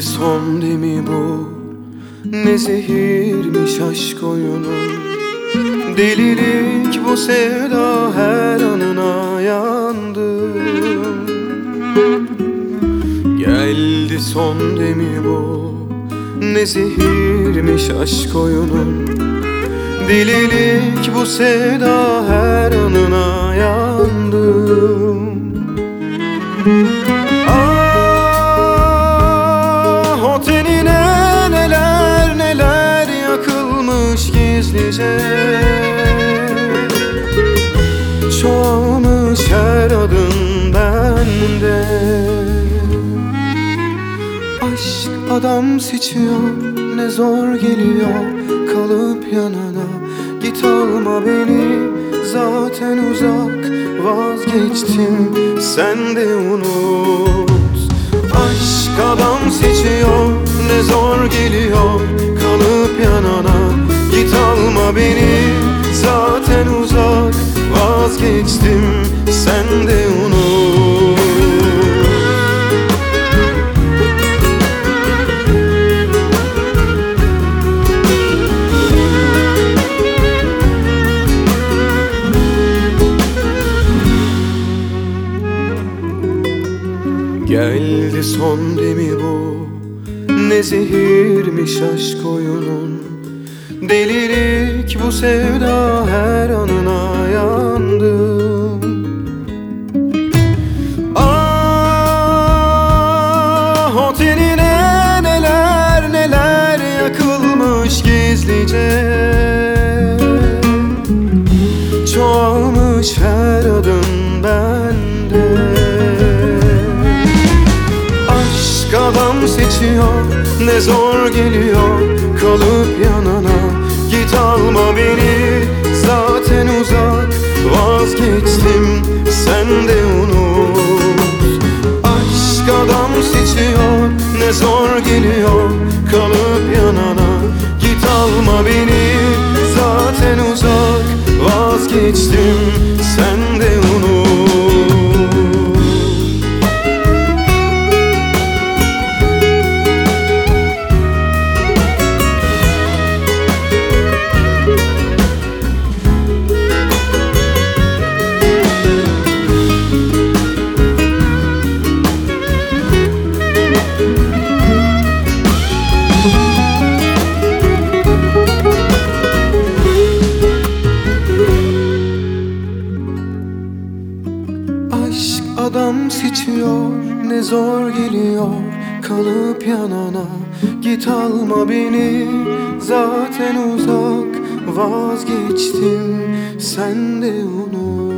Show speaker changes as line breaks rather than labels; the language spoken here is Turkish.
son demi bu. Ne zehirmiş aşk oyunu. Delilik bu sevda her anına yandım Geldi son demi bu. Ne zehirmiş aşk oyunun Delilik bu sevda her anına yandım Ah gizlice. Çoğalmış her adım bende Aşk adam seçiyor ne zor geliyor. Kalıp yanına Git alma beni. Zaten uzak vazgeçtim sen de unut. Aşk adam seçiyor ne zor geliyor. Kalıp yanına alma beni zaten uzak vazgeçtim sen de unut. Geldi son demi bu Ne zehirmiş aşk oyunun Delilik bu sevda her anına yandım Ah o tenine neler neler yakılmış gizlice. Çoğalmış her adım bende. Aşk adam seçiyor ne zor geliyor kalıp yanına Git alma beni. Zaten uzak vazgeçtim sen de unut. Aşk adam seçiyor ne zor geliyor. Kalıp yanına Git alma beni. Zaten uzak vazgeçtim Aşk adam seçiyor ne zor geliyor. Kalıp yanana Git alma beni. Zaten uzak vazgeçtim sen de unut